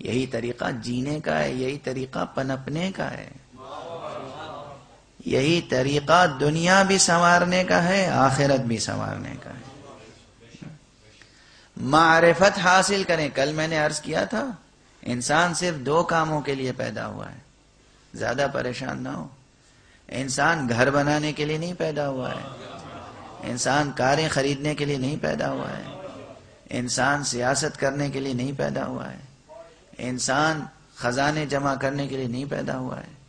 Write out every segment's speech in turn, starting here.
یہی طریقہ جینے کا ہے، یہی طریقہ پنپنے کا ہے۔ یہی طریقہ دنیا بھی سنوارنے کا ہے، آخرت بھی سنوارنے کا ہے۔ معرفت حاصل کریں۔ کل میں نے عرض کیا تھا، انسان صرف دو کاموں کے لیے پیدا ہوا ہے۔ زیادہ پریشان نہ ہو۔ انسان گھر بنانے کے لیے نہیں پیدا ہوا ہے۔ انسان کاریں خریدنے کے لیے نہیں پیدا ہوا ہے۔ انسان سیاست کرنے کے لیے نہیں پیدا ہوا ہے۔ انسان خزانے جمع کرنے کے لیے نہیں پیدا ہوا ہے۔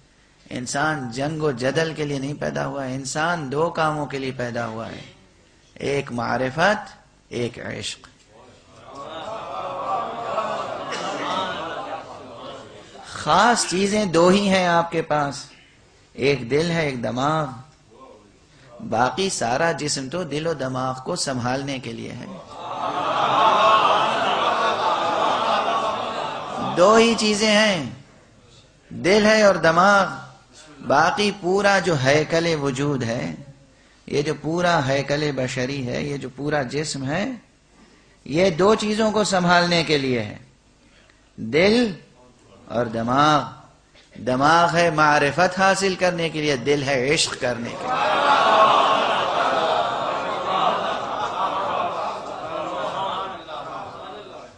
انسان جنگ و جدل کے لیے نہیں پیدا ہوا ہے۔ انسان دو کاموں کے لیے پیدا ہوا ہے۔ ایک معرفت، ایک عشق۔ خاص چیزیں دو ہی ہیں آپ کے پاس۔ ایک دل ہے، ایک دماغ۔ باقی سارا جسم تو دل و دماغ کو سنبھالنے کے لیے ہے۔ دو ہی چیزیں ہیں۔ دل ہے اور دماغ۔ باقی پورا جو ہیکل وجود ہے، یہ جو پورا ہیکل بشری ہے، یہ جو پورا جسم ہے، یہ دو چیزوں کو سنبھالنے کے لیے ہے۔ دل اور دماغ۔ دماغ ہے معرفت حاصل کرنے کے لیے، دل ہے عشق کرنے کے لیے۔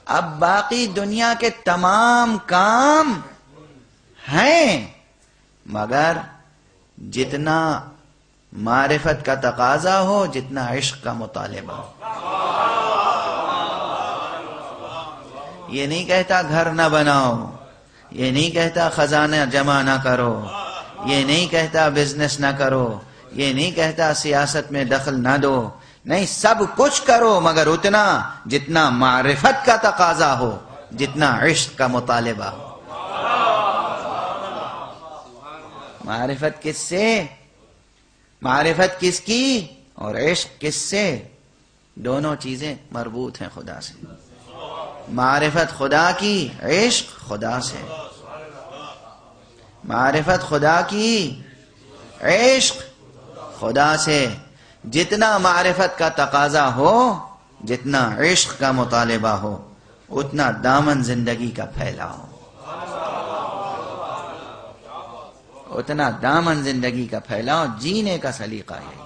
اب باقی دنیا کے تمام کام ہیں، مگر جتنا معرفت کا تقاضا ہو، جتنا عشق کا مطالبہ ہو۔ یہ نہیں کہتا گھر نہ بناؤ، یہ نہیں کہتا خزانہ جمع نہ کرو، یہ نہیں کہتا بزنس نہ کرو، یہ نہیں کہتا سیاست میں دخل نہ دو۔ نہیں، سب کچھ کرو مگر اتنا جتنا معرفت کا تقاضا ہو، جتنا عشق کا مطالبہ ہو۔ معرفت کس سے؟ معرفت کس کی اور عشق کس سے؟ دونوں چیزیں مربوط ہیں خدا سے۔ معرفت خدا کی، عشق خدا سے۔ معرفت خدا کی، عشق خدا سے۔ جتنا معرفت کا تقاضا ہو، جتنا عشق کا مطالبہ ہو، اتنا دامن زندگی کا پھیلاؤ اتنا دامن زندگی کا پھیلاؤ جینے کا سلیقہ ہے۔